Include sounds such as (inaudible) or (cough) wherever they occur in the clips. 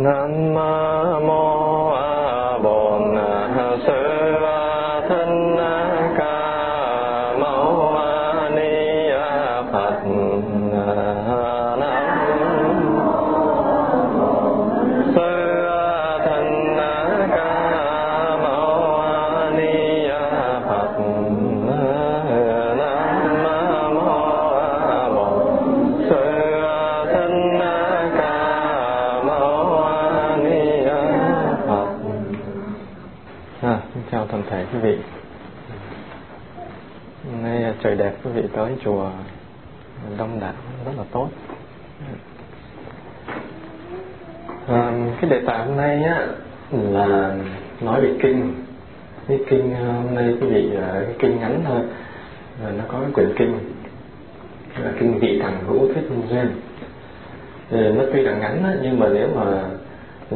Nam mô trời đẹp quý vị tới chùa đông đảo rất là tốt. À, cái đề tài hôm nay á là nói về kinh. Cái kinh à, hôm nay quý vị à, cái kinh ngắn thôi. Và nó có cái quyển kinh là kinh vị thằng hữu thuyết minh duyên. Thì nó tuy là ngắn á, nhưng mà nếu mà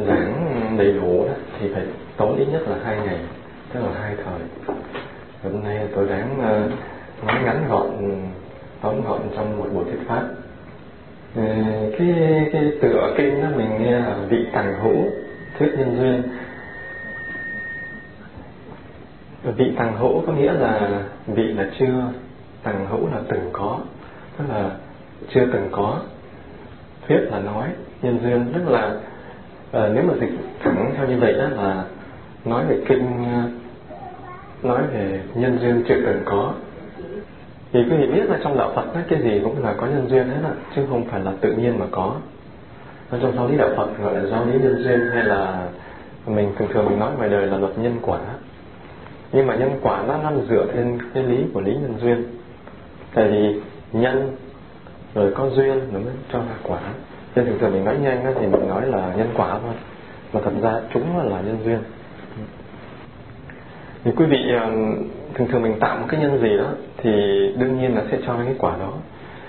giảng đầy đủ đó, thì phải tốn ít nhất là hai ngày tức là hai thời hôm nay tôi ráng uh, nói ngắn gọn tóm gọn trong một buổi thuyết pháp. Ờ, cái cái tựa kinh đó mình nghe là vị tàng hữu thuyết nhân duyên. Vị tàng hữu có nghĩa là vị là chưa tàng hữu là từng có. Tức là chưa từng có. Thuyết là nói nhân duyên. Tức là à, nếu mà dịch thẳng theo như vậy đó là nói về kinh nói về nhân duyên chưa từng có thì quý vị biết là trong đạo Phật cái gì cũng là có nhân duyên hết ạ, chứ không phải là tự nhiên mà có. Ở trong giáo lý đạo Phật gọi là giáo lý nhân duyên hay là mình thường thường mình nói ngoài đời là luật nhân quả. Nhưng mà nhân quả nó nằm dựa trên cái lý của lý nhân duyên. Tại vì nhân rồi có duyên nó mới cho ra quả. Nên thường thường mình nói nhanh thì mình nói là nhân quả thôi. Mà thật ra chúng là nhân duyên. Thì quý vị thường thường mình tạo một cái nhân gì đó thì đương nhiên là sẽ cho ra cái quả đó.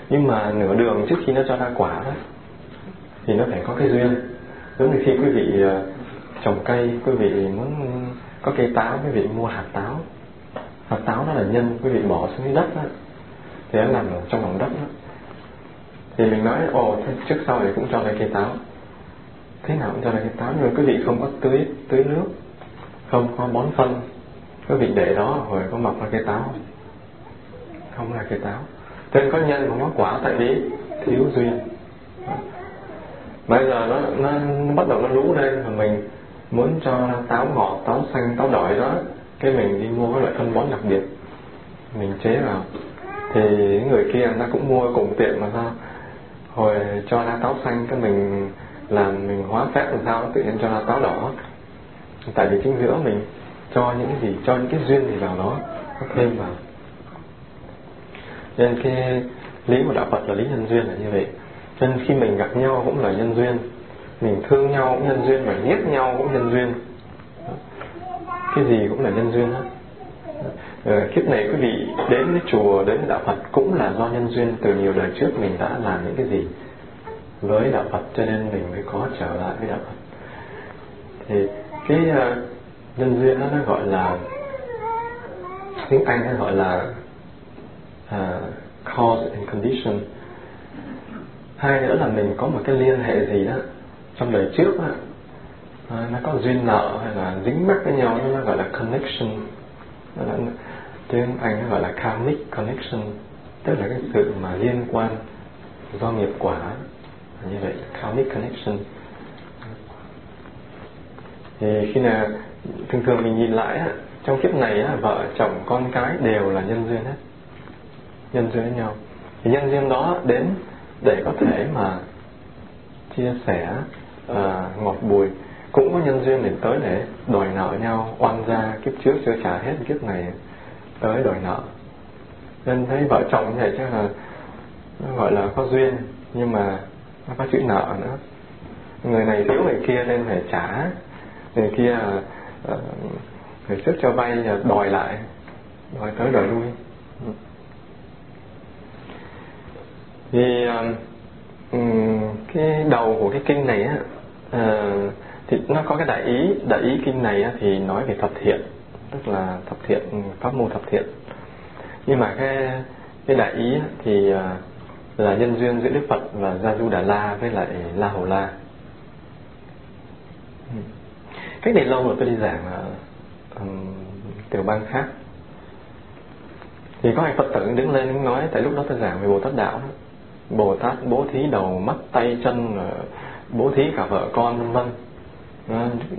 Nhưng mà nửa đường trước khi nó cho ra quả đó, thì nó phải có cái duyên. Giống như khi quý vị ờ, trồng cây, quý vị muốn có cây táo, quý vị mua hạt táo. Hạt táo nó là nhân, quý vị bỏ xuống dưới đất đó, thì nó nằm ở trong lòng đất đó. Thì mình nói, ồ, thế trước sau thì cũng cho ra cây táo. Thế nào cũng cho ra cây táo, nhưng mà quý vị không có tưới tưới nước, không có bón phân cái vị để đó rồi có mọc ra cây táo. Không? là cây táo. Trên nên có nhân mà có quả tại vì thiếu duyên. Bây giờ nó, nó, nó bắt đầu nó lú lên mà mình muốn cho táo ngọt táo xanh táo đỏ đó cái mình đi mua cái loại phân bón đặc biệt. Mình chế vào. Thì người kia nó cũng mua cùng tiện mà sao? Hồi cho ra táo xanh cái mình làm mình hóa phép làm sao? Tự nhiên cho ra táo đỏ. Tại vì chính giữa mình cho những cái gì cho những cái duyên gì vào đó. Nó thêm vào nên cái lý của đạo Phật là lý nhân duyên là như vậy. Nên khi mình gặp nhau cũng là nhân duyên. Mình thương nhau cũng nhân duyên mà ghét nhau cũng nhân duyên. Cái gì cũng là nhân duyên hết ờ, kiếp này quý vị đến với chùa đến với đạo Phật cũng là do nhân duyên. Từ nhiều đời trước mình đã làm những cái gì với đạo Phật cho nên mình mới có trở lại với đạo Phật. Thì cái uh, nhân duyên đó nó gọi là tiếng Anh nó gọi là uh, cause and condition. Hai nữa là mình có một cái liên hệ gì đó trong đời trước đó, à, nó có duyên nợ hay là dính mắc với nhau nó gọi là connection. Là, tiếng Anh nó gọi là karmic connection tức là cái sự mà liên quan do nghiệp quả. Như vậy karmic connection thì khi nào thường thường mình nhìn lại trong kiếp này vợ chồng con cái đều là nhân duyên hết. Nhân duyên với nhau. Thì nhân duyên đó đến để có thể mà chia sẻ uh, ngọt bùi cũng có nhân duyên để tới để đòi nợ nhau oan gia kiếp trước chưa trả hết kiếp này tới đòi nợ. Nên thấy vợ chồng như vậy chắc là nó gọi là có duyên nhưng mà nó có chữ nợ nữa. Người này thiếu người kia nên phải trả người kia ờ, người trước cho vay đòi lại đòi tới đòi lui thì ờ, cái đầu của cái kinh này á ờ, thì nó có cái đại ý đại ý kinh này á, thì nói về thập thiện tức là thập thiện pháp môn thập thiện nhưng mà cái cái đại ý á, thì là nhân duyên giữa Đức Phật và Gia Du Đà La với lại La Hầu La cách này lâu rồi tôi đi giảng ở um, tiểu bang khác. Thì có hai phật tử đứng lên nói tại lúc đó tôi giảng về bồ tát đạo. Bồ tát bố thí đầu mắt tay chân ờ, bố thí cả vợ con vân vân.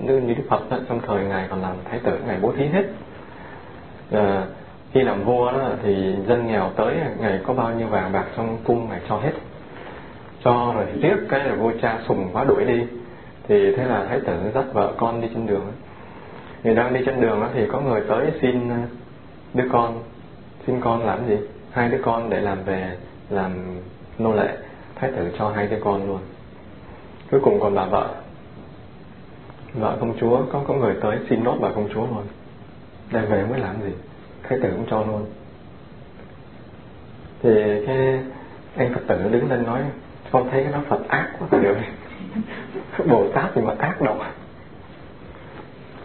Như, như đức phật đó, trong thời ngài còn làm thái tử ngài bố thí hết. À, khi làm vua đó thì dân nghèo tới ngày có bao nhiêu vàng bạc trong cung ngài cho hết. Cho rồi tiếc cái là vua cha sùng quá đuổi đi thì thế là thái tử dắt vợ con đi trên đường người đang đi trên đường đó thì có người tới xin uh, đứa con. Xin con làm gì? Hai đứa con để làm về, làm nô lệ. Thái tử cho hai đứa con luôn. Cuối cùng còn bà vợ. Vợ công chúa, có có người tới xin nốt bà công chúa luôn. Đem về mới làm gì? Thái tử cũng cho luôn. Thì cái anh phật tử đứng lên nói, con thấy cái đó phật ác quá rồi (laughs) bồ tát thì mà ác độc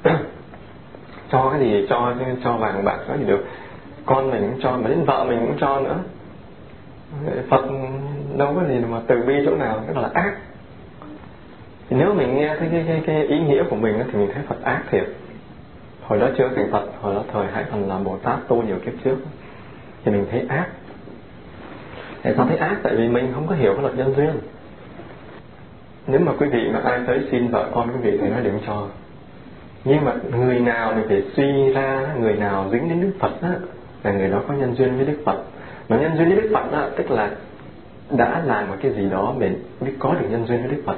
(clears throat) cho cái gì cho cho vàng bạc có gì được. Con mình cũng cho mà đến vợ mình cũng cho nữa. Phật đâu có gì mà từ bi chỗ nào rất là ác. Thì nếu mình nghe thấy cái, cái, cái ý nghĩa của mình thì mình thấy phật ác thiệt. Hồi đó chưa thành phật hồi đó thời hải thần làm bồ tát tu nhiều kiếp trước. Thì mình thấy ác. Tại sao thấy ác? Tại vì mình không có hiểu cái luật nhân duyên nếu mà quý vị mà ai tới xin vợ con quý vị thì nói điểm cho. Nhưng mà người nào mình phải suy ra người nào dính đến đức phật á là người đó có nhân duyên với đức phật. Mà nhân duyên với đức phật á tức là đã làm một cái gì đó để biết có được nhân duyên với đức phật.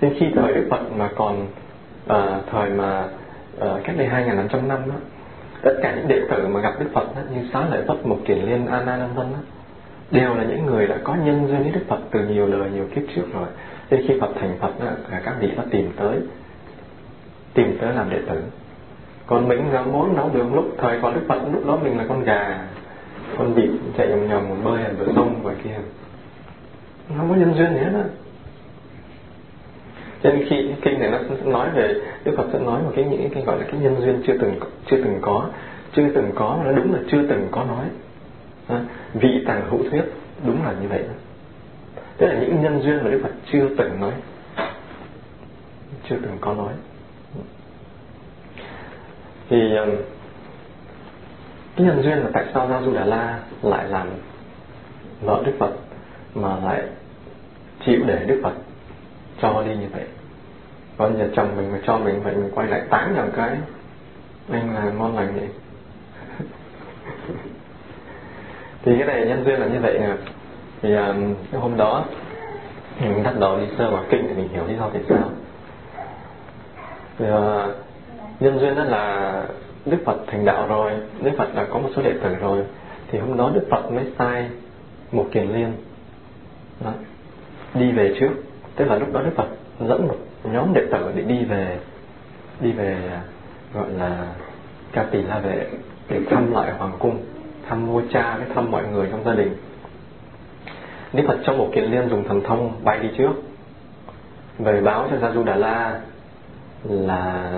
Nên khi thời đức phật mà còn uh, thời mà uh, cách đây hai ngàn năm trăm năm đó, tất cả những đệ tử mà gặp đức phật đó, như xá lợi phất một kiền liên an an vân á đều là những người đã có nhân duyên với đức phật từ nhiều lời nhiều kiếp trước rồi nên khi phật thành phật các vị nó tìm tới tìm tới làm đệ tử. Còn mình là muốn nấu được lúc thời còn đức phật lúc đó mình là con gà. Con vịt chạy nhầm nhầm một bơi ở bờ sông ngoài kia. Không có nhân duyên gì hết á. Cho nên khi kinh này nó nói về đức phật sẽ nói một cái những cái gọi là cái nhân duyên chưa từng chưa từng có. Chưa từng có nó đúng là chưa từng có nói. À, vị tàng hữu thuyết đúng là như vậy đó tức là những nhân duyên mà đức phật chưa từng nói, chưa từng có nói. Thì um, cái nhân duyên là tại sao Gia Du Đà La lại làm vợ Đức Phật mà lại chịu để Đức Phật cho đi như vậy? Còn giờ chồng mình mà cho mình, vậy mình quay lại tán nhầm cái anh là ngon lành vậy (laughs) thì cái này nhân duyên là như vậy nè thì um, cái hôm đó mình bắt đầu đi sơ vào kinh thì mình hiểu lý do tại sao. Thì, uh, nhân duyên đó là Đức Phật thành đạo rồi Đức Phật đã có một số đệ tử rồi. Thì hôm đó Đức Phật mới sai một kiền liên đó, đi về trước. Tức là lúc đó Đức Phật dẫn một nhóm đệ tử để đi về đi về à, gọi là ca tỳ la vệ để thăm lại hoàng cung thăm vua cha với thăm mọi người trong gia đình. Đức Phật trong một kiền liên dùng thần thông bay đi trước. Về báo cho Gia Du Đà La là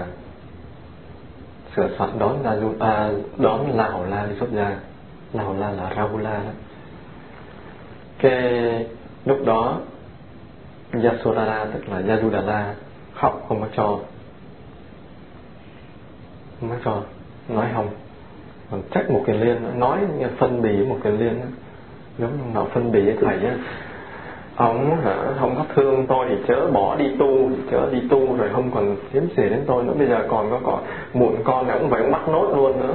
sửa soạn đón La Du à, đón La Hầu La đi xuất gia. La Hầu La là Rahula đó. cái lúc đó Yasodhara tức là Yasudhara khóc không có cho. Không có cho. Nói không. Còn trách một kiền liên nói phân bì một kiền liên giống như nào phân bì với thầy á. Ông hả? Không có thương tôi thì chớ bỏ đi tu, chớ đi tu rồi không còn kiếm gì đến tôi nữa. Bây giờ còn có còn muộn con nữa cũng phải bắt nốt luôn nữa.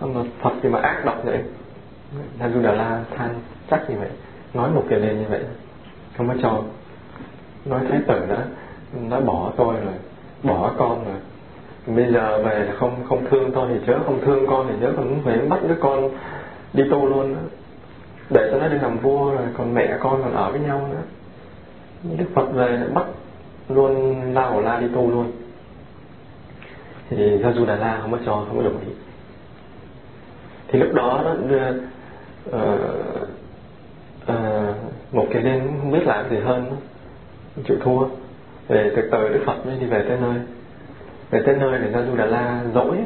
Xong rồi phật gì mà ác độc vậy. Là du đà la than chắc như vậy. Nói một cái lên như vậy. Không có cho nói thái tử đã đã bỏ tôi rồi, bỏ con rồi. Bây giờ về là không không thương tôi thì chớ không thương con thì chớ còn phải bắt đứa con đi tu luôn đó để cho nó đi làm vua rồi còn mẹ con còn ở với nhau nữa. Đức phật về bắt luôn la hổ la đi tu luôn. Thì do du đà la không có cho không có đồng ý. Thì lúc đó đó đưa uh, uh, một cái đêm không biết làm gì hơn chịu thua. Về từ từ đức phật mới đi về tới nơi. Về tới nơi thì ra du đà la dỗi.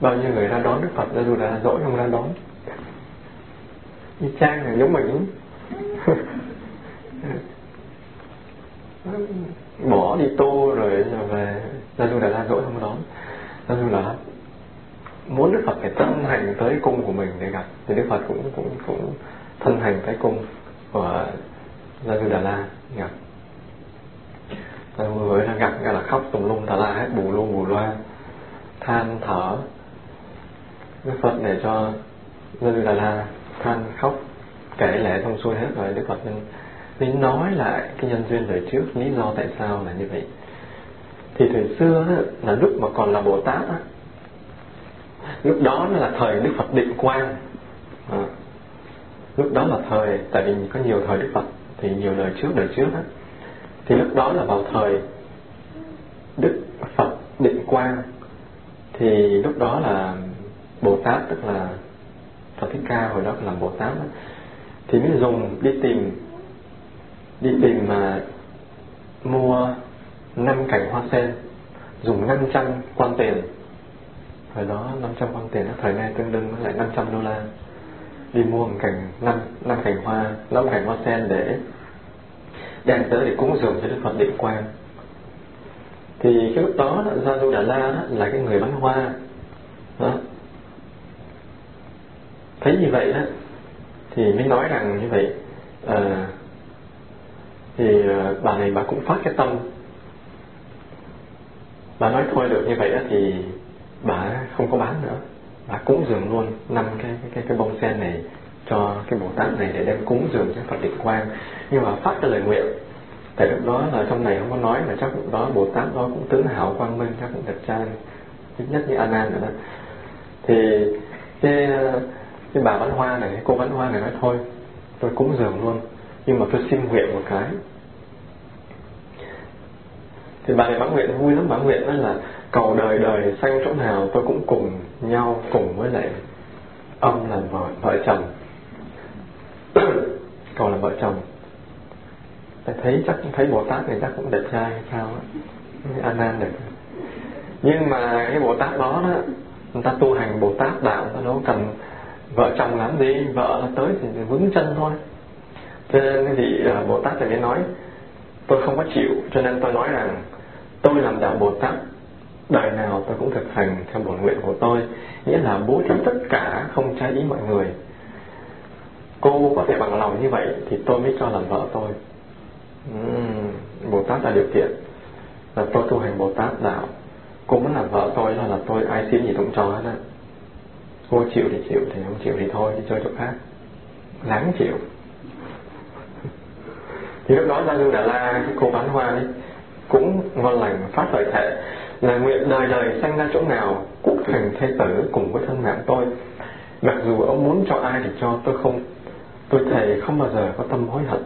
Bao nhiêu người ra đón đức phật ra du đà la dỗi không ra đón y chang là giống mình. (laughs) Bỏ đi tu rồi về. Ra du đà la dỗi không đón. Ra du là muốn đức phật phải thân hành tới cung của mình để gặp. Thì đức phật cũng cũng cũng thân hành tới cung của ra du đà la gặp. Người là gặp ra là khóc tùm lum tà la hết, bù lu bù loa, than thở. Đức phật để cho ra du đà la than khóc kể lệ thông xuôi hết rồi đức phật nên nên nói lại cái nhân duyên đời trước lý do tại sao là như vậy. Thì thời xưa đó, là lúc mà còn là bồ tát đó, lúc đó là thời đức phật định quang. À, lúc đó là thời tại vì có nhiều thời đức phật thì nhiều đời trước đời trước đó thì lúc đó là vào thời đức phật định quang thì lúc đó là bồ tát tức là phật thích ca hồi đó làm bồ tát thì mới dùng đi tìm đi tìm mà mua năm cành hoa sen dùng 500 quan tiền. Thời đó 500 quan tiền thời nay tương đương với lại 500 đô la. Đi mua một cành năm năm cành hoa năm cành hoa sen để đem tới để cúng dường cho Đức Phật Định Quang. Thì cái lúc đó, đó Gia Du Đà La đó, là cái người bán hoa. Đó thấy như vậy đó thì mới nói rằng như vậy à, thì ờ, bà này bà cũng phát cái tâm. Bà nói thôi được như vậy đó thì bà không có bán nữa. Bà cúng dường luôn năm cái cái cái, cái bông sen này cho cái bồ tát này để đem cúng dường cho phật định quang. Nhưng mà phát cái lời nguyện tại lúc đó là trong này không có nói mà chắc lúc đó bồ tát đó cũng tướng hảo quang minh chắc cũng đẹp trai. Ít nhất như a nan nữa đó. Thì cái cái bà bán hoa này cái cô bán hoa này nói thôi tôi cúng dường luôn nhưng mà tôi xin nguyện một cái. Thì bà này bán nguyện vui lắm bán nguyện đó là cầu đời đời sanh chỗ nào tôi cũng cùng nhau cùng với lại ông làm vợ, vợ chồng. (coughs) Cầu là vợ chồng. Tại thấy chắc thấy Bồ Tát này chắc cũng đẹp trai hay sao á An Nan được nhưng mà cái Bồ Tát đó đó người ta tu hành Bồ Tát đạo người ta đâu cần vợ chồng làm gì vợ là tới thì vững chân thôi. Cho nên cái à, Bồ Tát thì mới nói tôi không có chịu cho nên tôi nói rằng tôi làm đạo Bồ Tát đời nào tôi cũng thực hành theo bổn nguyện của tôi. Nghĩa là bố thí tất cả không trái ý mọi người. Cô có thể bằng lòng như vậy thì tôi mới cho làm vợ tôi. Uhm, Bồ Tát là điều kiện là tôi tu hành Bồ Tát đạo. Cô muốn làm vợ tôi là là tôi ai xin gì cũng cho hết á cô chịu thì chịu, thì không chịu thì thôi, đi chơi chỗ khác. Lắng chịu. Thì lúc đó ra dương đà la, cái cô bán hoa ấy cũng ngon lành, phát lời thệ là nguyện đời đời sanh ra chỗ nào, cũng thành thế tử cùng với thân mạng tôi. Mặc dù ông muốn cho ai thì cho, tôi không. Tôi thề không bao giờ có tâm hối hận.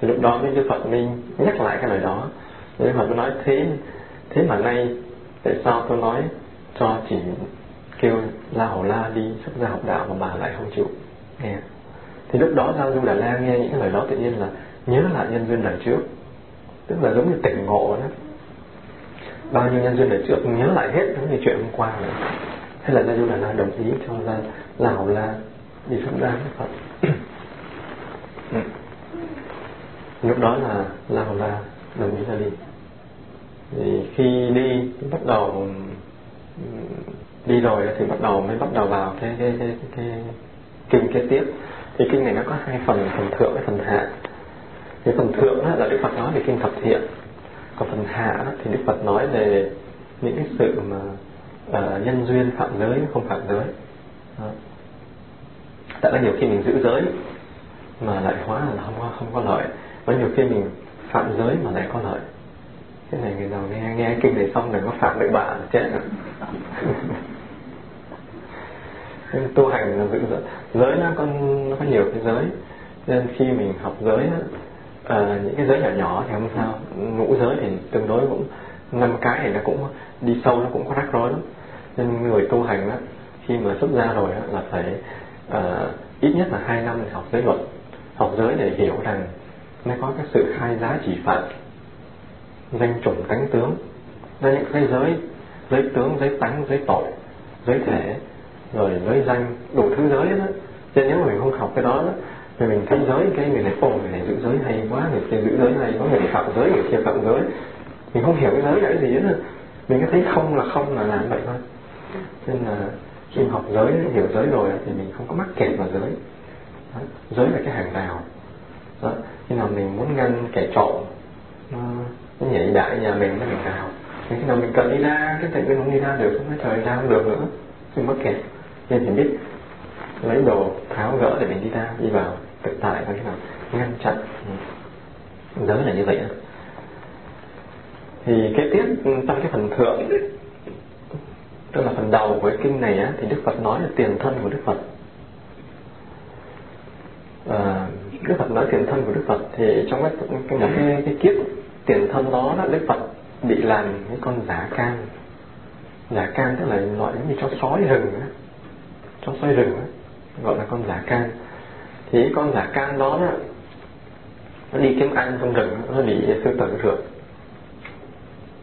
Thì lúc đó Đức Phật Minh nhắc lại cái lời đó. Đức Phật tôi nói, thế thế mà nay tại sao tôi nói cho chỉ kêu La Hầu La đi xuất gia học đạo mà bà lại không chịu nghe. Thì lúc đó Giao Du Đà La nghe những lời đó tự nhiên là nhớ lại nhân duyên đời trước. Tức là giống như tỉnh ngộ đó. Bao nhiêu nhân duyên đời trước, nhớ lại hết những chuyện hôm qua nữa hay là Gia Du Đà La đồng ý cho ra La Hầu La đi xuất gia với Phật. (coughs) Lúc đó là La Hầu La đồng ý ra đi. Thì khi đi, bắt đầu đi rồi thì bắt đầu mới bắt đầu vào cái cái cái, cái, cái kinh kế tiếp. Thì kinh này nó có hai phần phần thượng với phần hạ. Cái phần thượng đó là đức phật nói về kinh thập thiện. Còn phần hạ đó, thì đức phật nói về những cái sự mà uh, nhân duyên phạm giới không phạm giới. Đó. tại là nhiều khi mình giữ giới mà lại hóa là không có không có lợi? Và nhiều khi mình phạm giới mà lại có lợi cái này người nào nghe nghe kinh này xong đừng có phạm được bạn chết nữa (laughs) tu hành là giữ giới. Giới nó có nó có nhiều cái giới. Nên khi mình học giới á, à, những cái giới nhỏ nhỏ thì không sao. Ngũ giới thì tương đối cũng năm cái thì nó cũng đi sâu nó cũng có rắc rối lắm. Nên người tu hành á, khi mà xuất ra rồi á, là phải à, ít nhất là hai năm học giới luật. Học giới để hiểu rằng nó có cái sự khai giá chỉ phạt danh chủng tánh tướng. Ra những cái giới giới tướng giới tánh giới tội giới thể rồi giới danh đủ thứ giới đó cho nên nếu mà mình không học cái đó, đó thì mình thấy giới cái người này ồ người này giữ giới hay quá người kia giữ giới hay quá người này phạm giới người kia phạm giới. Mình không hiểu cái giới là cái gì hết mình cứ thấy không là không là làm vậy thôi. Nên là khi học giới hiểu giới rồi thì mình không có mắc kẹt vào giới. Đó. giới là cái hàng rào. Đó. khi nào mình muốn ngăn kẻ trộm nó, nhảy đại nhà mình nó mình nào thì khi nào mình cần đi ra cái thành không đi ra được không nói trời ra không được nữa mình mất kẹt. Nên mình biết lấy đồ tháo gỡ để mình đi ra đi vào thực tại và cái nào. Ngăn chặn giới là như vậy thì cái tiếp ừ, trong cái phần thượng tức là phần đầu của cái kinh này á, thì Đức Phật nói là tiền thân của Đức Phật. À, Đức Phật nói tiền thân của Đức Phật thì trong cái cái, cái, cái kiếp tiền thân đó, đó Đức Phật bị làm cái con giả cam, giả cam tức là loại như cho sói rừng á. Cho sói rừng á gọi là con giả cam, thì con giả cam đó, đó nó đi kiếm ăn trong rừng nó bị sư tử rượt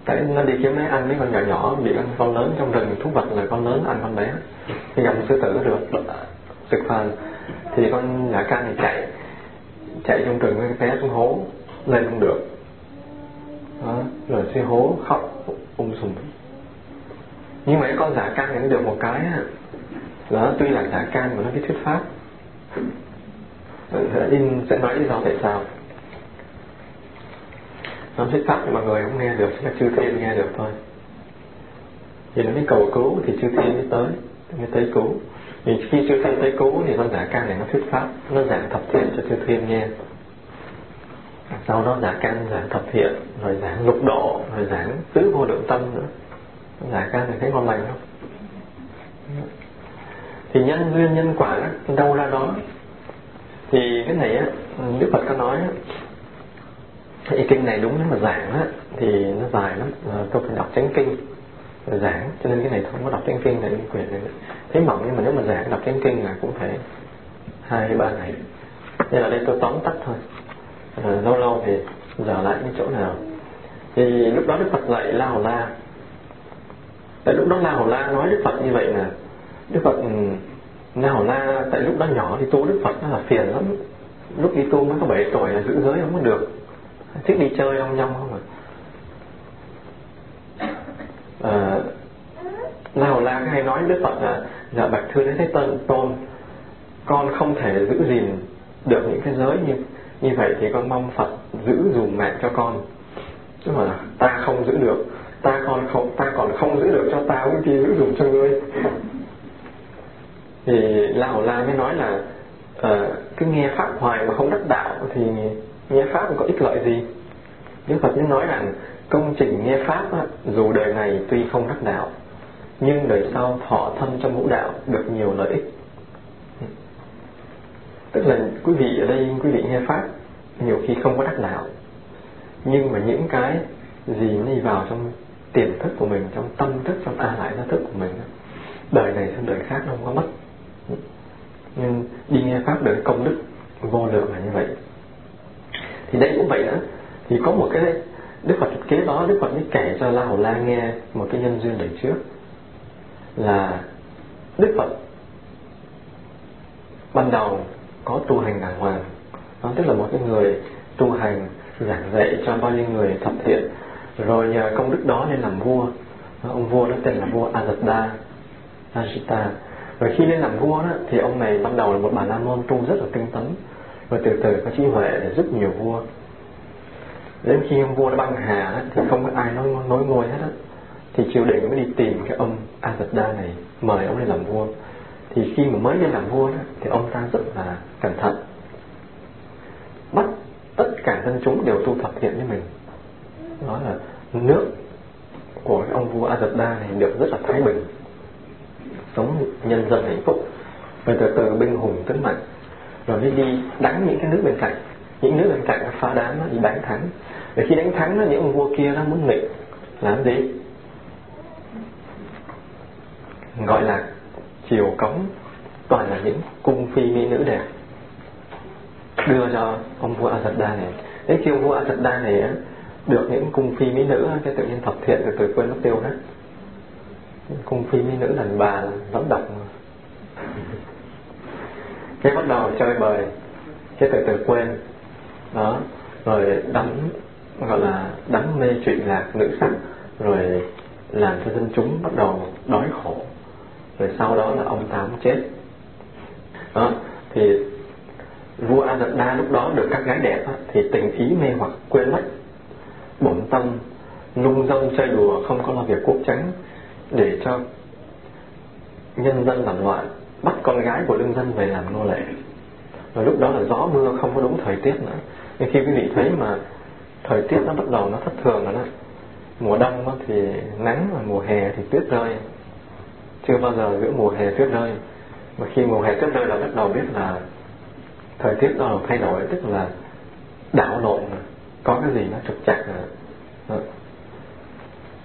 tại nó đi kiếm lấy ăn mấy con nhỏ nhỏ bị ăn con lớn trong rừng thú vật là con lớn ăn con bé. Thì gặp sư tử được sực phàn. Thì con giả cam này chạy chạy trong rừng với té xuống hố lên không được đó, rồi suy hố khóc ung sùm. Nhưng mà cái con giả can này nó được một cái đó tuy là giả can mà nó biết thuyết pháp. In sẽ nói lý do tại sao. Nó thuyết pháp thì mọi người không nghe được chỉ là chư thiên nghe được thôi. Thì nó mới cầu cứu thì chư thiên mới tới mới tới cứu. Thì khi chư thiên tới cứu thì con giả can này nó thuyết pháp nó giảng thập thiện cho chư thiên nghe sau đó giả căn giảng thập thiện rồi giảng lục độ rồi giảng tứ vô lượng tâm nữa. Giả căn thì thấy ngon lành không thì nhân duyên nhân quả đâu ra đó? Thì cái này á đức phật có nói á thì kinh này đúng nếu mà giảng á thì nó dài lắm. À, tôi phải đọc tránh kinh rồi giảng cho nên cái này không có đọc tránh kinh này quyển này thấy mỏng nhưng mà nếu mà giảng đọc tránh kinh là cũng phải hai ba ngày. Nên là đây tôi tóm tắt thôi à, lâu lâu thì giả lại những chỗ nào. Thì lúc đó đức phật dạy la hầu la. Tại lúc đó la hầu la nói đức phật như vậy là đức phật ừ, la hầu la tại lúc đó nhỏ thì tu đức phật nó là phiền lắm. Lúc đi tu mới có 7 tuổi là giữ giới không có được. Thích đi chơi ông nhong không à, ờ, la hầu la hay nói đức phật là dạ bạch thưa thế tân tôn con không thể giữ gìn được những cái giới như như vậy thì con mong phật giữ dùm mẹ cho con. Chứ mà ta không giữ được ta còn không ta còn không giữ được cho ta cũng chi giữ dùm cho ngươi. Thì la hầu la mới nói là uh, cứ nghe pháp hoài mà không đắc đạo thì nghe pháp có ích lợi gì? Đức Phật mới nói rằng công trình nghe pháp á, dù đời này tuy không đắc đạo nhưng đời sau thọ thân trong ngũ đạo được nhiều lợi ích tức là quý vị ở đây, quý vị nghe pháp, nhiều khi không có đắc đạo nhưng mà những cái gì nó đi vào trong tiềm thức của mình, trong tâm thức, trong a lại gia thức của mình đời này sang đời khác nó không có mất. Nhưng đi nghe pháp đời công đức vô lượng là như vậy. Thì đây cũng vậy đó. Thì có một cái đức phật kế đó, đức phật mới kể cho la hầu la nghe một cái nhân duyên đời trước. Là đức phật ban đầu có tu hành đàng hoàng. Đó tức là một cái người tu hành giảng dạy cho bao nhiêu người thập thiện. Rồi nhờ công đức đó nên làm vua. Ông vua đó tên là vua Ajita Ajita. Rồi khi lên làm vua đó thì ông này ban đầu là một bà la môn tu rất là tinh tấn. Rồi từ từ có trí huệ để giúp nhiều vua. Đến khi ông vua đã băng hà đó, thì không có ai nói nối ngôi hết á thì triều đình mới đi tìm cái ông Ajita này mời ông lên làm vua thì khi mà mới lên làm vua đó, thì ông ta rất là cẩn thận. Bắt tất cả dân chúng đều tu thập thiện với mình. Đó là nước của ông vua Azadda này được rất là thái bình sống nhân dân hạnh phúc. Rồi từ từ binh hùng tấn mạnh rồi mới đi đánh những cái nước bên cạnh. Những nước bên cạnh phá đám nó đi đánh thắng. Để khi đánh thắng nó những ông vua kia nó muốn nghịch. Làm gì? Gọi là chiều cống, toàn là những cung phi mỹ nữ đẹp. Đưa cho ông vua Azadda này. Thế khi ông vua Azadda này được những cung phi mỹ nữ cái tự nhiên thập thiện rồi từ quên mất tiêu hết. Cung phi mỹ nữ đàn bà lắm độc cái bắt đầu chơi bời, cái từ từ quên. Đó, rồi đắm, gọi là đắm mê chuyện lạc nữ sắc, rồi làm cho dân chúng bắt đầu đói khổ rồi sau đó là ông tám chết. Đó, thì vua a đa lúc đó được các gái đẹp thì tình ý mê hoặc, quên mất. Bổn tâm, nung dông chơi đùa, không có lo việc quốc tránh để cho nhân dân làm loạn, bắt con gái của lương dân về làm nô lệ. Rồi lúc đó là gió mưa không có đúng thời tiết nữa. Nhưng khi quý vị thấy mà thời tiết nó bắt đầu nó thất thường rồi đó, mùa đông thì nắng và mùa hè thì tuyết rơi chưa bao giờ giữa mùa hè tuyết rơi mà khi mùa hè tuyết rơi là bắt đầu biết là thời tiết nó thay đổi, tức là đảo lộn, có cái gì nó trục chặt rồi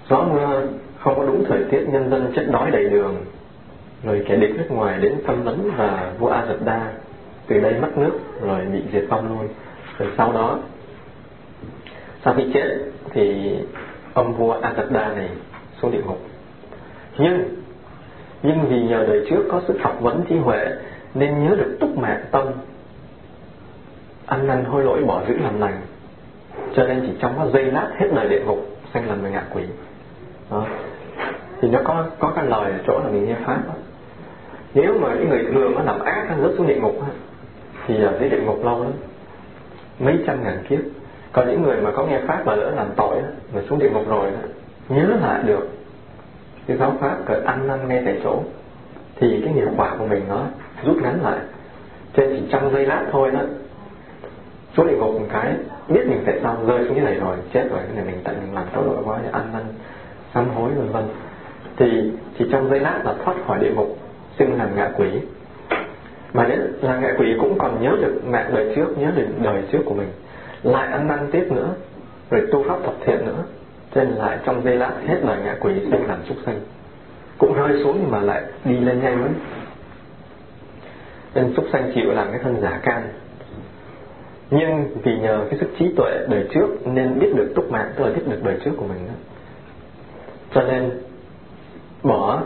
gió mưa không có đúng thời tiết, nhân dân chết đói đầy đường. Rồi kẻ địch nước ngoài đến thăm lấn và vua a Dập đa từ đây mất nước, rồi bị diệt vong luôn. Rồi sau đó, sau khi chết thì ông vua a Dập đa này xuống địa ngục. Nhưng nhưng vì nhờ đời trước có sức học vấn trí huệ nên nhớ được túc mạng tâm. Ăn năn hối lỗi bỏ giữ làm lành. Cho nên chỉ trong có giây lát hết đời địa ngục sanh làm người ngạ quỷ. Đó. thì nó có có cái lời ở chỗ là mình nghe pháp đó. nếu mà những người thường nó làm ác nó rớt xuống địa ngục thì ở dưới địa ngục lâu lắm. Mấy trăm ngàn kiếp. Còn những người mà có nghe pháp mà lỡ làm tội mà xuống địa ngục rồi đó, nhớ lại được cái giáo pháp cỡ ăn năn ngay tại chỗ. Thì cái nghiệp quả của mình nó rút ngắn lại. Trên chỉ trong giây lát thôi đó. Xuống địa ngục một cái, biết mình tại sao rơi xuống như này rồi, chết rồi cái này mình tại mình làm tội lỗi quá, ăn năn, sám hối vân vân. Thì chỉ trong giây lát là thoát khỏi địa ngục, xưng làm ngạ quỷ. Mà đến là ngạ quỷ cũng còn nhớ được mạng đời trước, nhớ được đời trước của mình. Lại ăn năn tiếp nữa, rồi tu pháp tập thiện nữa nên lại trong giây lát hết lời ngạ quỷ sinh làm súc sinh cũng rơi xuống nhưng mà lại đi lên nhanh lắm. Nên súc sanh chịu làm cái thân giả can. Nhưng vì nhờ cái sức trí tuệ đời trước nên biết được túc mạng, tức là biết được đời trước của mình đó. Cho nên bỏ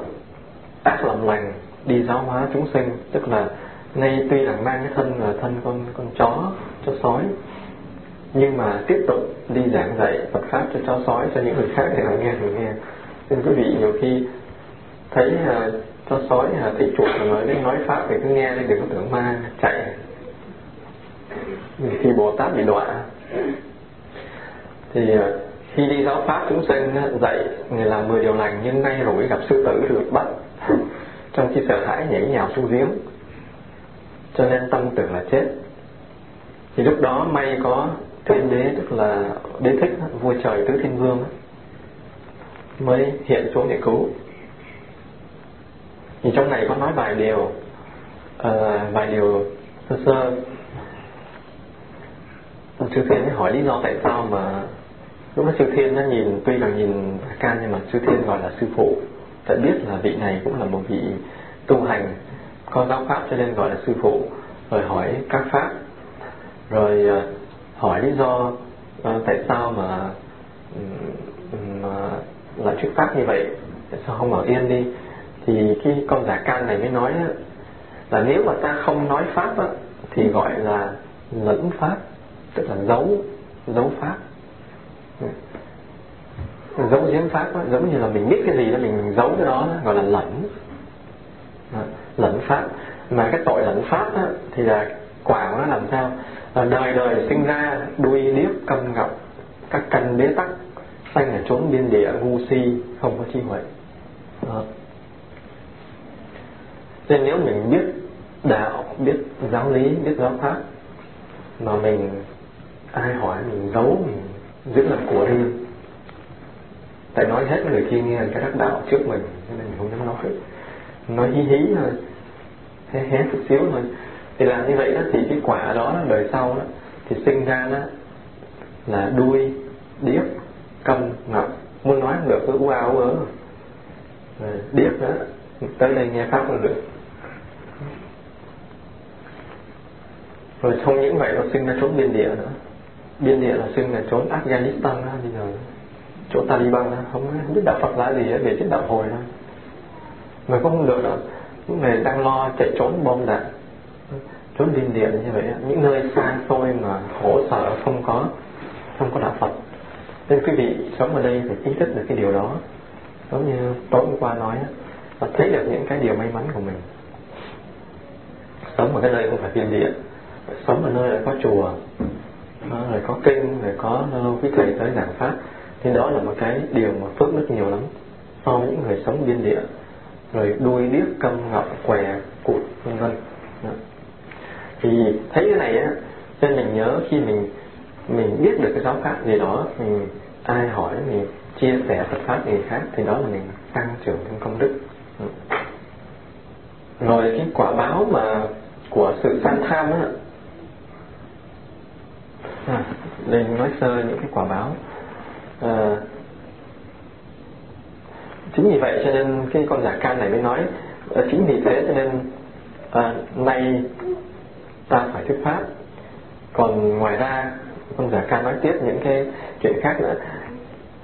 ác làm lành, đi giáo hóa chúng sinh, tức là nay tuy là mang cái thân là thân con con chó nhưng mà tiếp tục đi giảng dạy Phật pháp cho chó sói cho những người khác để họ nghe người nghe. Nên quý vị nhiều khi thấy à, uh, chó sói à, uh, thấy chuột nói đến nói pháp thì cứ nghe đi đừng có tưởng ma chạy. Khi Bồ Tát bị đọa. Thì uh, khi đi giáo pháp chúng sinh dạy người làm 10 điều lành nhưng nay rồi gặp sư tử được bắt. (laughs) Trong khi sợ hãi nhảy nhào xuống giếng. Cho nên tâm tưởng là chết. Thì lúc đó may có thiên đế tức là đế thích vua trời tứ thiên vương mới hiện xuống để cứu thì trong này có nói vài điều uh, vài điều sơ sơ. Sư thiên mới hỏi lý do tại sao mà lúc đó sư thiên nó nhìn tuy là nhìn can nhưng mà sư thiên gọi là sư phụ. Tại biết là vị này cũng là một vị tu hành có giáo pháp cho nên gọi là sư phụ. Rồi hỏi các pháp. Rồi uh, hỏi lý do uh, tại sao mà mà lại thuyết pháp như vậy tại sao không ở yên đi? Thì cái con giả can này mới nói là nếu mà ta không nói pháp á, thì gọi là lẫn pháp tức là giấu giấu pháp. Giấu giếm pháp đó, giống như là mình biết cái gì đó mình giấu cái đó, đó gọi là lẫn. Lẫn pháp. Mà cái tội lẫn pháp đó, thì là quả của nó làm sao? Là đời đời sinh ra đuôi điếc câm ngọc, các căn bế tắc, sanh ở chốn biên địa ngu si, không có trí huệ. Đó. nên nếu mình biết đạo, biết giáo lý, biết giáo pháp, mà mình ai hỏi, mình giấu, mình giữ làm của riêng tại nói hết người kia nghe cái đắc đạo trước mình nên mình không dám nói. Nói hí hí thôi, hé hé chút xíu thôi thì làm như vậy đó thì cái quả đó đời sau đó thì sinh ra đó là đuôi điếc câm ngọc. Muốn nói không được cứ u áo ớ điếc đó tới đây nghe pháp là được. Rồi không những vậy nó sinh ra trốn biên địa nữa. Biên địa là sinh là trốn Afghanistan đó, bây giờ. Chỗ Taliban đó, không, không biết đạo Phật là gì về chết đạo hồi đó. Mà cũng không được đó người đang lo chạy trốn bom đạn chốn linh điện như vậy những nơi xa xôi mà khổ sở không có không có đạo Phật. Nên quý vị sống ở đây phải ý thức được cái điều đó. Giống như tối hôm qua nói và thấy được những cái điều may mắn của mình. Sống ở cái nơi không phải thiên địa, sống ở nơi lại có chùa à, rồi có kinh, rồi có lâu quý thầy tới giảng pháp, thì đó là một cái điều mà phước đức nhiều lắm. So với những người sống biên địa, rồi đuôi điếc câm ngọc què, cụt, vân vân thì thấy cái này á nên mình nhớ khi mình mình biết được cái giáo pháp gì đó mình ai hỏi mình chia sẻ Phật pháp người khác thì đó là mình tăng trưởng thêm công đức. Rồi cái quả báo mà của sự sân tham á. À, đây nói sơ những cái quả báo. À, chính vì vậy cho nên cái con giả can này mới nói à, chính vì thế cho nên à, nay ta phải thuyết pháp. Còn ngoài ra con giả ca nói tiếp những cái chuyện khác nữa.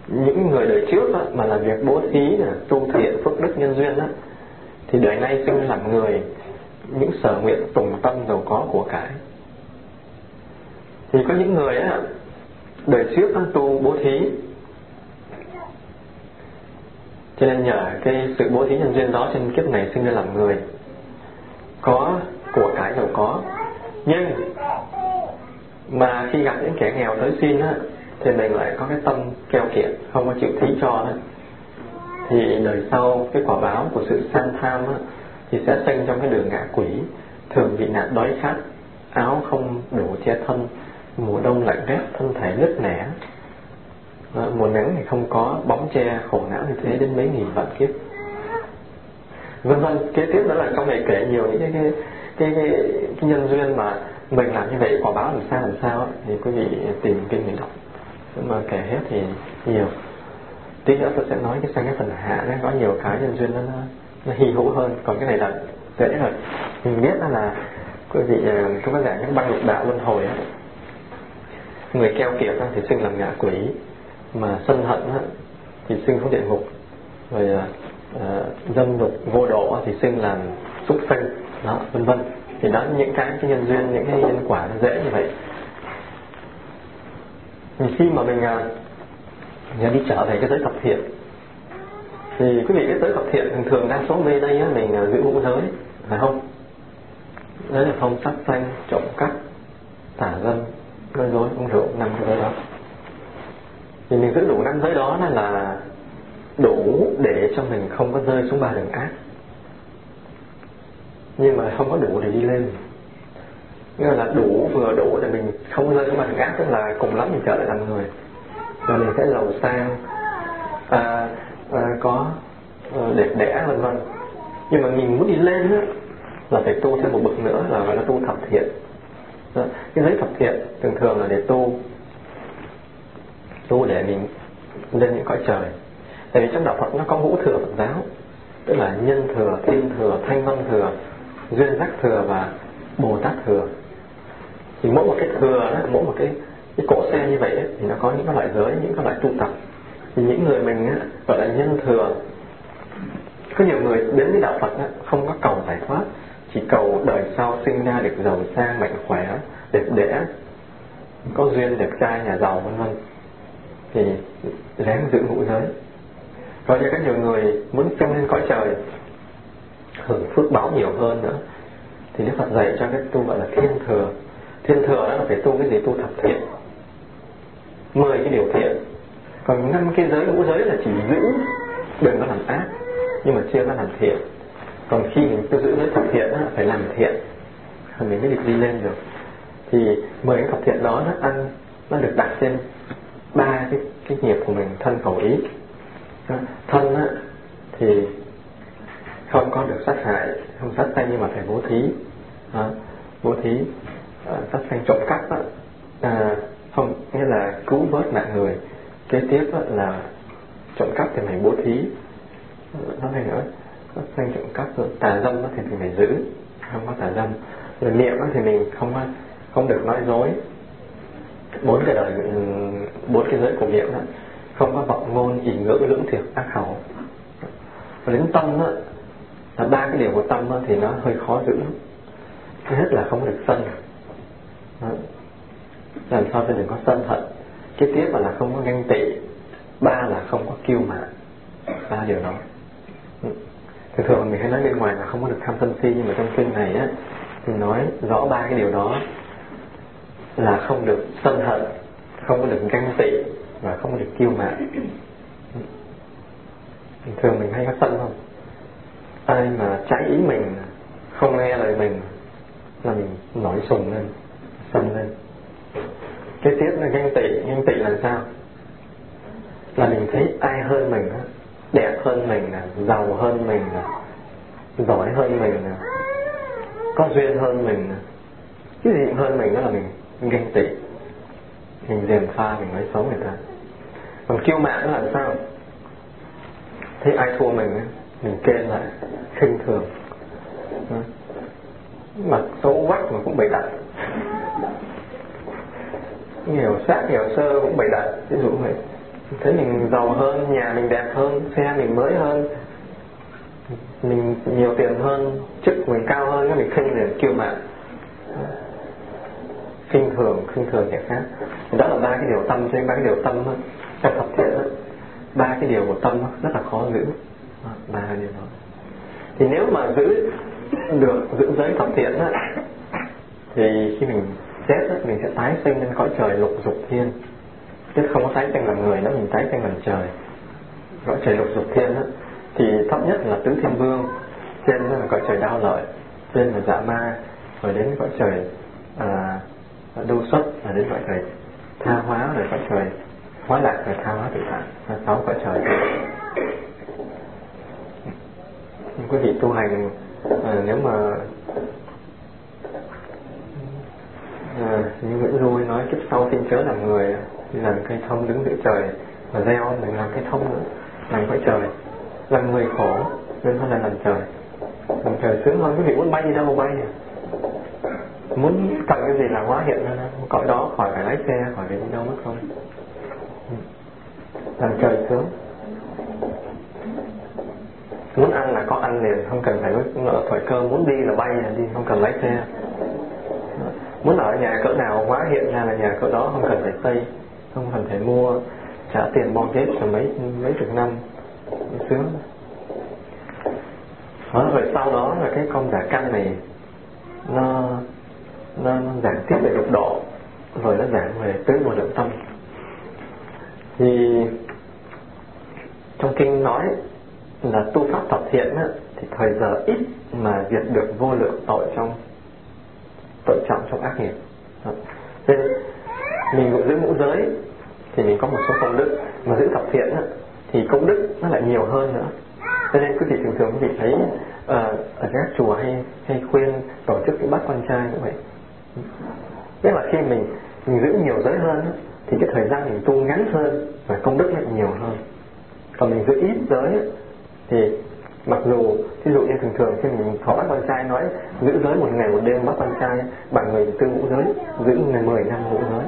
Những người đời trước đó, mà làm việc bố thí tu thiện phước đức nhân duyên đó, thì đời nay sinh làm người những sở nguyện tùng tâm giàu có của cải thì có những người á đời trước ăn tu bố thí. Cho nên nhờ cái sự bố thí nhân duyên đó trên kiếp này sinh ra làm người. Có của cải giàu có nhưng mà khi gặp những kẻ nghèo tới xin á thì mình lại có cái tâm keo kiệt không có chịu thí cho đó thì đời sau cái quả báo của sự san tham á, thì sẽ sinh trong cái đường ngạ quỷ thường bị nạn đói khát áo không đủ che thân mùa đông lạnh rét thân thể nứt nẻ. Ờ, mùa nắng thì không có bóng che khổ não như thế đến mấy nghìn vạn kiếp. Vân vân kế tiếp đó là trong này kể nhiều những cái cái, cái, cái, cái nhân duyên mà mình làm như vậy quả báo làm sao làm sao thì quý vị tìm kinh mình đọc. Nhưng mà kể hết thì nhiều. Tí nữa tôi sẽ nói cái sang cái phần hạ nó có nhiều cái nhân duyên nó nó, nó hy hữu hơn. Còn cái này là dễ rồi. Mình biết đó là quý vị chúng có giảng những băng lục đạo luân hồi ấy. người keo kiệt thì sinh làm ngạ quỷ mà sân hận thì sinh xuống địa ngục. Rồi ờ, ờ, dâm dục vô độ thì sinh làm súc sinh đó vân vân. Thì đó những cái, cái nhân duyên những cái nhân quả nó dễ như vậy. Thì khi mà mình à, nhớ đi trở về cái giới thập thiện thì quý vị cái giới thập thiện thường thường đa số mê đây á, mình à, giữ ngũ giới phải không? Đấy là không sát sanh trộm cắp tả dâm nói dối uống rượu năm cái giới đó. Thì mình giữ đủ năm giới đó là đủ để cho mình không có rơi xuống ba đường ác nhưng mà không có đủ để đi lên. Nghĩa là đủ vừa đủ để mình không rơi cái ba gác tức là cùng lắm mình trở lại làm người. Rồi mình sẽ giàu sang à, à, có à, đẹp đẽ vân vân. Nhưng mà mình muốn đi lên á là phải tu thêm một bậc nữa là gọi là tu thập thiện. Cái giới thập thiện thường thường là để tu tu để mình lên những cõi trời. Tại vì trong đạo Phật nó có ngũ thừa Phật giáo tức là nhân thừa thiên thừa thanh văn thừa duyên giác thừa và bồ tát thừa. Thì mỗi một cái thừa đó, mỗi một cái cái cỗ xe như vậy ấy, thì nó có những cái loại giới những cái loại tu tập. Thì những người mình ấy, gọi là nhân thừa có nhiều người đến với đạo Phật ấy, không có cầu giải thoát chỉ cầu đời sau sinh ra được giàu sang mạnh khỏe đẹp đẽ có duyên đẹp trai nhà giàu vân vân. Thì lén giữ ngũ giới. Rồi nhiều các nhiều người muốn sinh lên cõi trời hưởng phước báo nhiều hơn nữa. Thì Đức Phật dạy cho cái tu gọi là thiên thừa. Thiên thừa đó là phải tu cái gì? Tu thập thiện. Mười cái điều thiện. Còn năm cái giới ngũ giới là chỉ giữ đừng có làm ác nhưng mà chưa có làm thiện. Còn khi mình tu giữ giới thập thiện đó, phải làm thiện. Thì mình mới được đi lên được. Thì mười cái thập thiện đó nó ăn nó được đặt trên ba cái cái nghiệp của mình thân khẩu ý. Thân á, thì không có được sát hại không sát sanh nhưng mà phải bố thí. À, bố thí à, sát sanh trộm cắp á, à, không nghĩa là cứu vớt nạn người. Kế tiếp á, là trộm cắp thì phải bố thí. Ờ, Nó hay nữa sát sanh trộm cắp rồi tà dâm thì mình phải giữ không có tà dâm. Rồi niệm thì mình không không được nói dối. Bốn cái đời ừ, bốn cái giới của miệng đó không có vọng ngôn ỷ ngữ lưỡng thiệt ác khẩu và đến tâm đó, là ba cái điều của tâm đó, thì nó hơi khó giữ thứ nhất là không được sân. Đó. làm sao cho đừng có sân hận cái tiếp là không có ganh tị. Ba là không có kiêu mạn. Ba điều đó. Ừ. Thường thường mình hay nói bên ngoài là không có được tham sân si nhưng mà trong kinh này á thì nói rõ ba cái điều đó là không được sân hận không có được ganh tị và không có được kiêu mạn. Ừ. Thường mình hay có sân không? Ai mà trái ý mình, không nghe lời mình, là mình nổi sùng lên sân lên. Cái tiếp là ganh tị ganh tị là sao? Là mình thấy ai hơn mình á, đẹp hơn mình nè, giàu hơn mình nè, giỏi hơn mình nè, có duyên hơn mình nè. Cái gì hơn mình đó là mình ganh tị, mình dèm pha, mình nói xấu người ta. Còn kiêu mạn là sao? Thấy ai thua mình mình kê lại, khinh thường. Ừ. Mặt xấu quắc mà cũng bày đặt nhiều sát nhiều sơ cũng bày đặt ví dụ vậy. Thấy mình giàu hơn, nhà mình đẹp hơn, xe mình mới hơn. Mình nhiều tiền hơn, chức mình cao hơn cái mình khinh để kêu mạng khinh thường khinh thường kẻ khác. Đó là ba cái điều tâm, cho ba cái điều tâm trong thật thiện ba cái điều của tâm rất là khó giữ ba điều đó. Thì nếu mà giữ được giữ giới thập thiện á thì khi mình chết á, mình sẽ tái sinh lên cõi trời lục dục thiên. Chứ không có tái sinh làm người nữa mình tái sinh làm trời. Cõi trời lục dục thiên á thì thấp nhất là tứ thiên vương. Trên là cõi trời đau lợi trên là dạ ma rồi đến cõi trời à, đô xuất là đến cõi trời tha hóa rồi cõi trời hóa lạc rồi tha hóa tự tại là sáu cõi trời quý vị tu hành à, nếu mà à, như Nguyễn Du nói kiếp sau xin chớ làm người làm cây thông đứng giữa trời và gieo mình làm cây thông nữa làm cõi trời. Làm người khổ nên phải là làm trời. Làm trời sướng hơn quý vị muốn bay đi đâu bay à muốn cần cái gì là hóa hiện ra cõi đó khỏi phải lái xe khỏi phải đi đâu mất không ừ. làm trời sướng muốn ăn là có ăn liền không cần phải có cơm cơ. Muốn đi là bay là đi không cần lái xe. Muốn ở nhà cỡ nào hóa hiện ra là nhà cỡ đó không cần phải xây không cần phải mua trả tiền mortgage rồi mấy mấy chục năm. Sướng. Đó, rồi sau đó là cái con giả căn này nó nó, nó giảng tiếp về lục độ rồi nó giảng về tới nguồn lượng tâm. Thì trong kinh nói là tu pháp tập thiện á, thì thời giờ ít mà diệt được vô lượng tội trong tội trọng trong ác nghiệp. Nên mình giữ ngũ giới thì mình có một số công đức mà giữ tập thiện á, thì công đức nó lại nhiều hơn nữa. Cho nên quý vị thường thường quý vị thấy uh, ở các chùa hay hay khuyên tổ chức cái bát quan trai cũng vậy. Tức là khi mình mình giữ nhiều giới hơn á, thì cái thời gian mình tu ngắn hơn và công đức lại nhiều hơn. Còn mình giữ ít giới thì mặc dù ví dụ như thường thường khi mình thọ bắt con trai nói, giữ giới một ngày một đêm bắt con trai bằng người tư ngũ giới, giữ ngày mười năm ngũ giới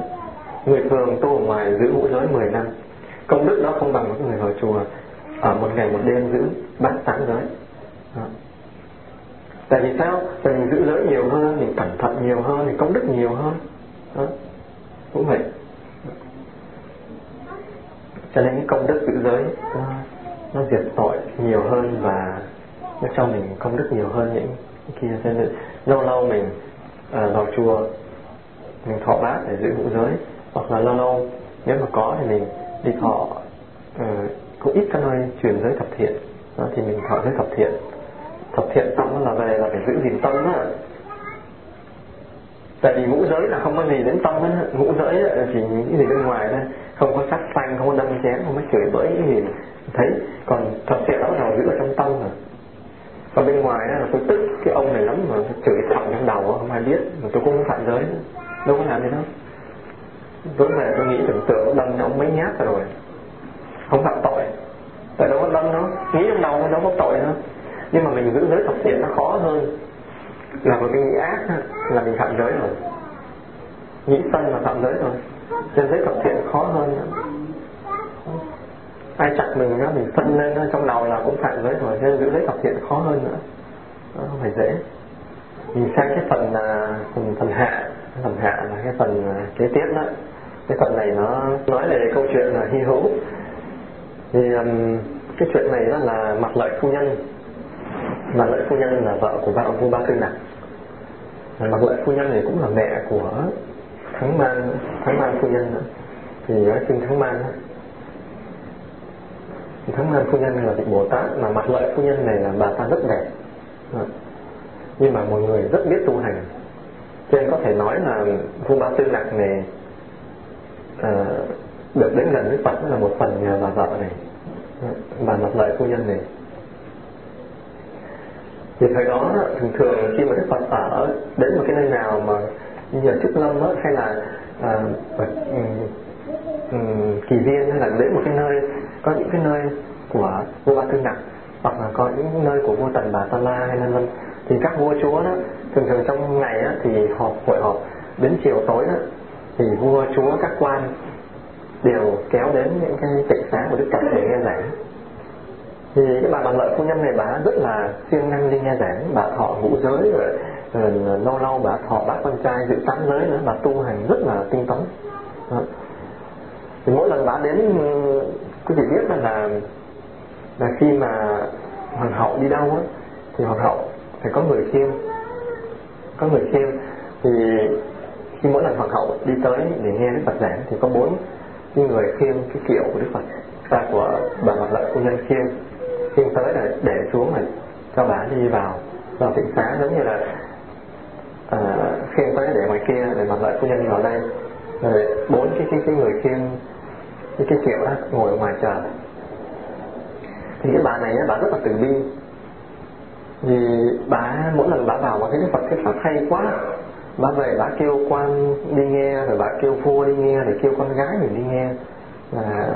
người thường tu ở ngoài giữ ngũ giới 10 năm công đức đó không bằng một người vào chùa, ở một ngày một đêm giữ bát tám giới đó. tại vì sao tại mình giữ giới nhiều hơn, mình cẩn thận nhiều hơn thì công đức nhiều hơn đó. cũng vậy cho nên cái công đức giữ giới, đó nó diệt tội nhiều hơn và nó cho mình công đức nhiều hơn những kia cho nên lâu lâu mình à, vào chùa mình thọ bát để giữ ngũ giới. Hoặc là lâu lâu nếu mà có thì mình đi thọ uh, cũng ít các nơi truyền giới thập thiện. Đó, thì mình thọ giới thập thiện. Thập thiện tâm là về là phải giữ gìn tâm đó. tại vì ngũ giới là không có gì đến tâm đó, ngũ giới là chỉ những cái gì bên ngoài thôi. Không có sắc xanh không có đâm chém không có chửi bới cái gì thấy còn thật thiện đó nào giữ ở trong tâm mà, còn bên ngoài đó là tôi tức cái ông này lắm mà chửi thẳng trong đầu không ai biết mà tôi cũng không phạm giới đâu có làm gì đâu. Lúc này tôi nghĩ tưởng tượng đâm ông mấy nhát rồi. Không phạm tội. Tại đâu có đâm nó nghĩ trong đầu nó đâu có tội nữa. Nhưng mà mình giữ giới thập thiện nó khó hơn. Là một cái nghĩ ác là mình phạm giới rồi. Nghĩ sân là phạm giới rồi. Nên giới thập thiện khó hơn nữa ai chặt mình nó mình phân lên trong đầu là cũng phạm giới rồi nên giữ lấy tập thiện khó hơn nữa. Nó không phải dễ. Mình sang cái phần là phần phần hạ phần hạ là cái phần à, kế tiếp đó. Cái phần này nó nói về câu chuyện là hy hữu. Thì um, cái chuyện này đó là mặt lợi phu nhân. Mặt lợi phu nhân là vợ của ba ông vua ba tư nặc. Mặt lợi phu nhân này cũng là mẹ của thắng man thắng man phu nhân nữa. Thì à, nói kinh thắng man đó thắng Nam phu nhân là vị bồ tát mà mặt lợi phu nhân này là bà ta rất đẹp. Ờ. Nhưng mà một người rất biết tu hành. Cho nên có thể nói là vua ba tư lạc này à, được đến gần với Phật là một phần nhờ bà vợ này. Ờ, bà mặt lợi phu nhân này. Thì thời đó thường thường khi mà Đức Phật ở đến một cái nơi nào mà như ở Trúc Lâm đó, hay là à, um, um, kỳ viên hay là đến một cái nơi có những cái nơi của vua ba tư nặc hoặc là có những nơi của vua tần bà ta la hay vân vân. Thì các vua chúa đó thường thường trong ngày đó thì họp hội họp đến chiều tối đó, thì vua chúa các quan đều kéo đến những cái tịnh xá của đức phật để nghe giảng. Thì cái bà bằng lợi phu nhân này bà rất là siêng năng đi nghe giảng. Bà thọ ngũ giới rồi, rồi lâu lâu bà thọ bác con trai giữ tám giới nữa bà tu hành rất là tinh tấn. Thì mỗi lần bà đến quý vị biết là là khi mà hoàng hậu đi đâu á thì hoàng hậu phải có người khiêm có người khiêm thì khi mỗi lần hoàng hậu đi tới để nghe đức phật giảng thì có bốn cái người khiêm cái kiệu của đức phật. Ta của bà mặt lợi phu nhân khiêm khiêm tới là để xuống rồi cho bà đi vào vào tịnh xá giống như là à, khiêm tới để ngoài kia để mặt lợi phu nhân vào đây. Rồi bốn cái cái, cái người khiêm cái, cái kiểu đó ngồi ở ngoài chờ thì cái bà này bà rất là từ bi. Vì bà mỗi lần bà vào mà thấy Đức Phật cái Pháp hay quá bà về bà kêu quan đi nghe rồi bà kêu vua đi nghe rồi kêu con gái mình đi nghe. Là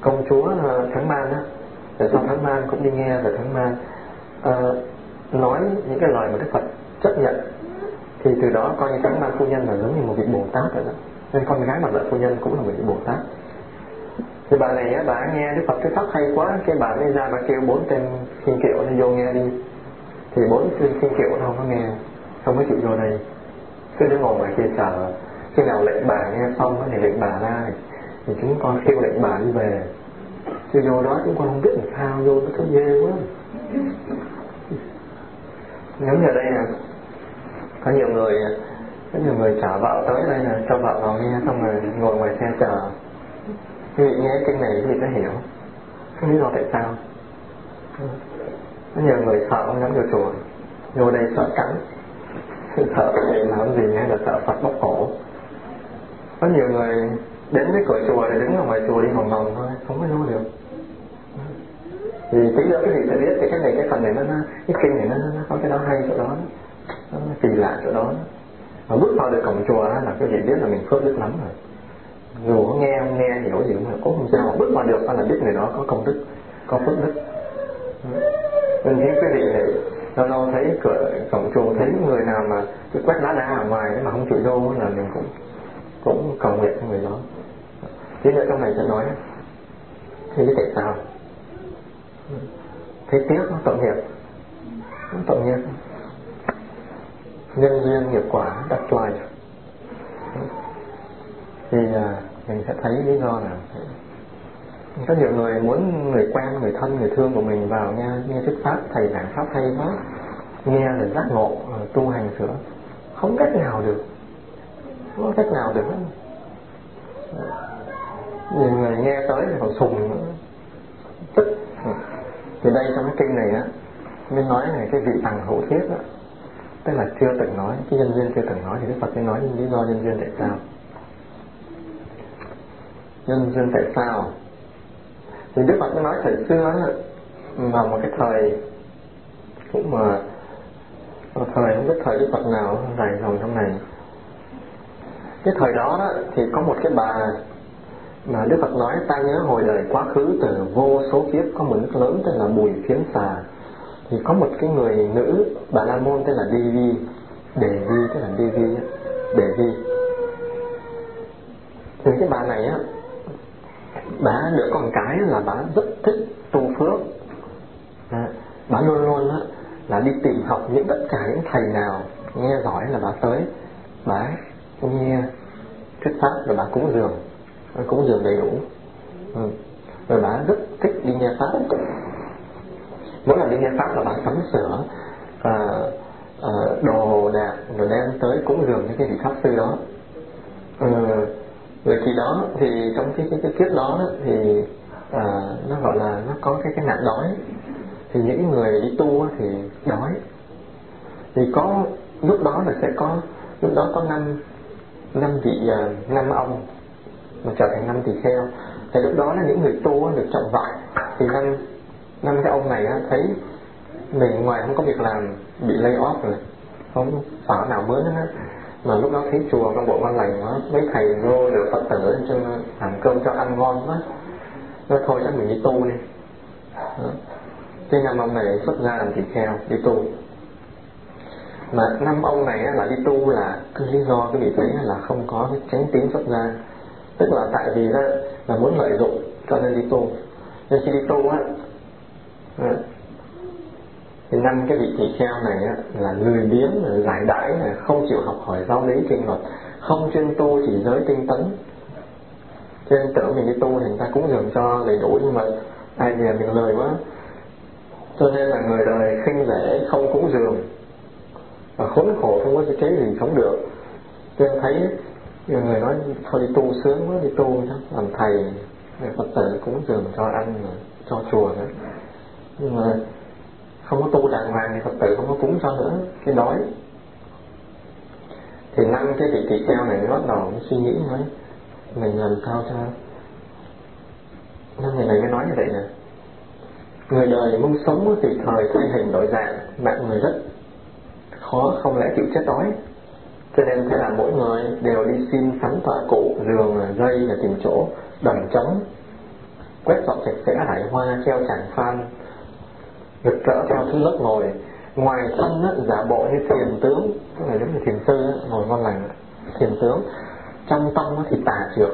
công chúa ờ, Thắng Man á rồi sau Thắng Man cũng đi nghe rồi Thắng Man uh, ờ, nói những cái lời mà Đức Phật chấp nhận. Thì từ đó coi như Thắng Man phu nhân là giống như một vị Bồ Tát rồi đó. Nên con gái mà lợi phu nhân cũng là một vị Bồ Tát thì bà này á, bà nghe Đức Phật cái pháp hay quá cái bà mới ra bà kêu bốn tên thiên kiệu nó vô nghe đi. Thì bốn tên thiên kiệu nó không có nghe không có chịu vô đây. Cứ đứng ngồi ngoài kia chờ. Khi nào lệnh bà nghe xong thì lệnh bà ra thì, chúng con kêu lệnh bà đi về. Chứ vô đó chúng con không biết làm sao vô nó thấy ghê quá. Ngắm như đây nè có nhiều người có nhiều người trả vợ tới đây là cho vợ vào nghe xong rồi ngồi ngoài xe chờ quý vị nghe kinh này quý vị sẽ hiểu. Không lý do tại sao. Có nhiều người sợ không dám vô chùa. Vô đây sợ cắn sợ thầy làm gì hay là sợ Phật bóc cổ. Có nhiều người đến với cửa chùa thì đứng ở ngoài chùa đi vòng vòng thôi không có vô được. Thì tí nữa cái gì sẽ biết cái này cái phần này nó, cái kinh này nó, nó có cái đó hay chỗ đó nó kỳ lạ chỗ đó. Mà bước vào được cổng chùa là cái gì biết là mình phước đức lắm rồi dù có nghe không nghe hiểu gì mà cũng không sao. Mà bước vào được là biết người đó có công đức có phước đức. Nên những quý vị này lâu lâu thấy cửa cổng chùa thấy người nào mà cứ quét lá đá ở ngoài mà không chịu vô là mình cũng cũng cầu nguyện cho người đó. Thế nữa trong này sẽ nói thế tại sao? Thấy tiếc nó tội nghiệp. Nó tội nghiệp. Nhân duyên nghiệp quả đặt lại thì à, mình sẽ thấy lý do là có nhiều người muốn người quen, người thân, người thương của mình vào nghe nghe thuyết pháp, thầy giảng pháp hay quá, nghe là giác ngộ ờ, tu hành sửa. Không cách nào được. Không có cách nào được. Nhiều người nghe tới thì còn sùng tức ừ. thì đây trong cái kinh này á, mới nói này cái vị tàng hữu thiết á. Tức là chưa từng nói, cái nhân duyên chưa từng nói thì đức phật mới nói lý do nhân duyên tại sao nhân duyên tại sao? Thì đức phật nói thời xưa vào một cái thời cũng mà một thời không biết thời đức phật nào dài dòng trong này. Cái thời đó, đó thì có một cái bà mà Đức Phật nói ta nhớ hồi đời quá khứ từ vô số kiếp có một nước lớn tên là Bùi Phiến Xà. Thì có một cái người nữ bà la môn tên là Devi Devi tức là Devi Devi thì cái bà này á bà được con cái là bà rất thích tu phước à, bà luôn luôn á là đi tìm học những tất cả những thầy nào nghe giỏi là bà tới bà nghe thuyết pháp rồi bà cúng dường cúng dường đầy đủ ừ. rồi bà rất thích đi nghe pháp mỗi lần đi nghe pháp là bà sắm sửa à, à, đồ đạc rồi đem tới cúng dường những cái vị pháp sư đó ừ vậy thì đó thì trong cái cái, cái kiếp đó thì à, nó gọi là nó có cái cái nạn đói. Thì những người đi tu thì đói. Thì có lúc đó là sẽ có lúc đó có năm năm vị à, năm ông mà trở thành năm tỳ kheo. Thì lúc đó là những người tu được trọng vọng thì năm năm cái ông này thấy mình ngoài không có việc làm bị lay off rồi không phở nào mới nữa mà lúc đó thấy chùa trong bộ ngon lành quá mấy thầy vô được phật tử cho làm cơm cho ăn ngon quá. Nó thôi chắc mình đi tu đi. Thế năm ông này xuất gia làm tỳ kheo đi tu. Mà năm ông này là đi tu là cái lý do cái vị thấy là không có cái tránh tín xuất gia, tức là tại vì đó là muốn lợi dụng cho nên đi tu. Nên khi đi tu á thì năm cái vị tỳ kheo này á, là lười biếng giải đãi không chịu học hỏi giáo lý kinh luật không chuyên tu chỉ giới tinh tấn. Cho nên tưởng mình đi tu thì người ta cũng dường cho đầy đủ nhưng mà ai về mình lời quá. Cho nên là người đời khinh rẻ không cúng dường và khốn khổ không có cái gì sống được. Cho nên thấy nhiều người nói thôi đi tu sướng quá đi tu chứ làm thầy. Phật tử cúng dường cho ăn cho chùa nữa. Nhưng mà không có tu đàng hoàng thì phật tử không có cúng cho nữa. Cái đói. Thì năm cái vị tỳ kheo này bắt đầu suy nghĩ nói, mình làm sao cho năm người này mới nói như vậy nè? Người đời mong sống tùy thời thay hình đổi dạng, mạng người rất khó, không lẽ chịu chết đói. Cho nên thế là mỗi người đều đi xin sắm tọa cụ, giường, dây là tìm chỗ đầm trống, quét dọn sạch sẽ hải hoa, treo chẳng phan rực rỡ theo thứ lớp ngồi. Ngoài thân á, giả bộ như thiền tướng tức là giống như thiền sư á, ngồi ngon lành thiền tướng trong tâm thì tà trược